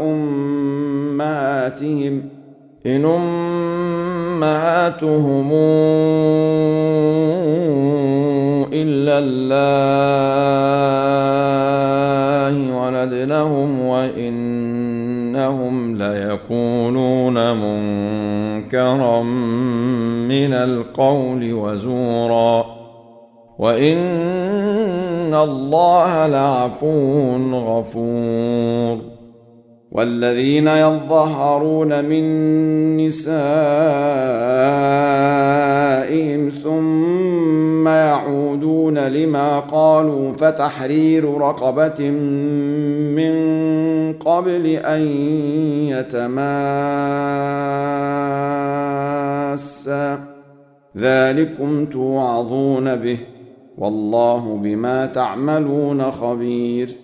هن أمهاتهم إن أمهاتهم إلا الله ولدنهم وإنهم ليقولون منكرا من القول وزورا. وإن الله لعفو غفور. والذين يظهرون من نسائهم ثم يعودون لما قالوا فتحرير رقبة من قبل أن يتماسا ذلكم توعظون به. والله بما تعملون خبير.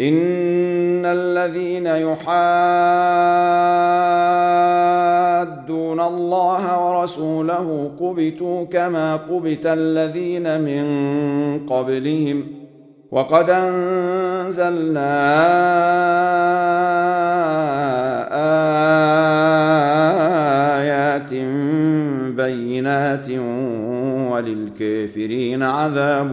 ان الذين يحادون الله ورسوله قبتوا كما قبت الذين من قبلهم وقد انزلنا ايات بينات وللكافرين عذاب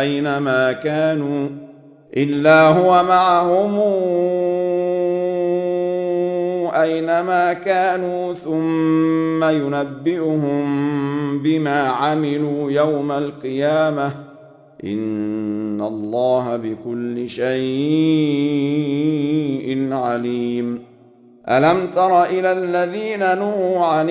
أينما كانوا إلا هو معهم أينما كانوا ثم ينبئهم بما عملوا يوم القيامة إن الله بكل شيء عليم. ألم تر إلى الذين نهوا عن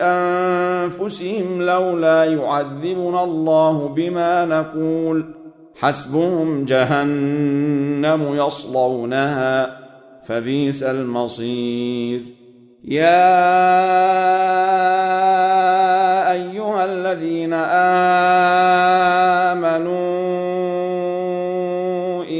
أنفسهم لولا يعذبنا الله بما نقول. حسبهم جهنم يصلونها فبئس المصير. يا أيها الذين آمنوا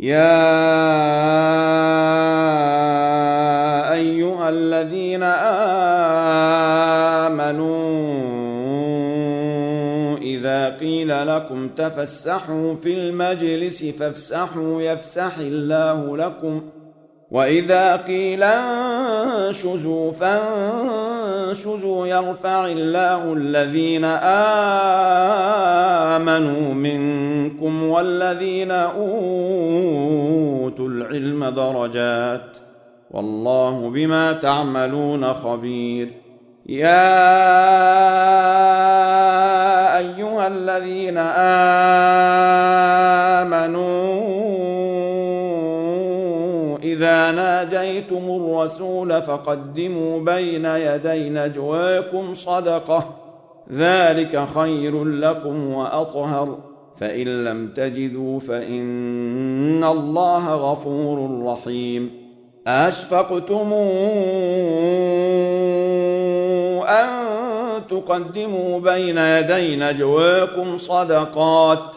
يا أيها الذين آمنوا إذا قيل لكم تفسحوا في المجلس فافسحوا يفسح الله لكم واذا قيل انشزوا فانشزوا يرفع الله الذين امنوا منكم والذين اوتوا العلم درجات والله بما تعملون خبير يا ايها الذين امنوا ناجيتم الرسول فقدموا بين يدي نجواكم صدقة. ذلك خير لكم وأطهر. فإن لم تجدوا فإن الله غفور رحيم. أشفقتم أن تقدموا بين يدي نجواكم صدقات.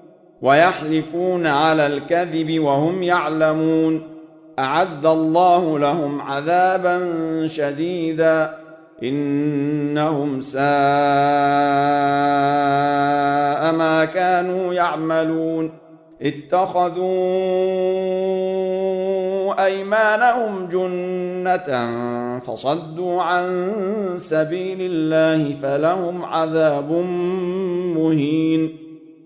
ويحلفون على الكذب وهم يعلمون. أعد الله لهم عذابا شديدا. إنهم ساء ما كانوا يعملون. اتخذوا أيمانهم جنة فصدوا عن سبيل الله فلهم عذاب مهين.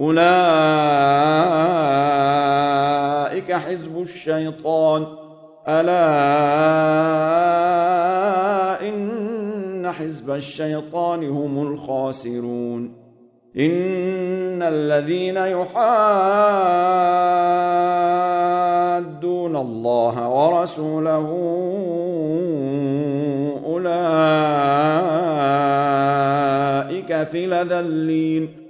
أولئك حزب الشيطان. ألا إن حزب الشيطان هم الخاسرون. إن الذين يحادون الله ورسوله أولئك في الاذلين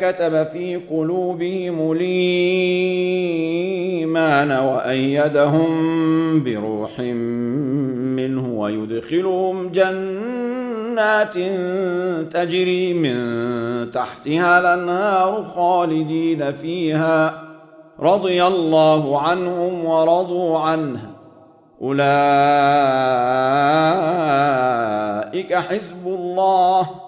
كتب في قلوبهم الإيمان وأيدهم بروح منه ويدخلهم جنات تجري من تحتها الأنهار خالدين فيها. رضي الله عنهم ورضوا عنه. أولئك حزب الله.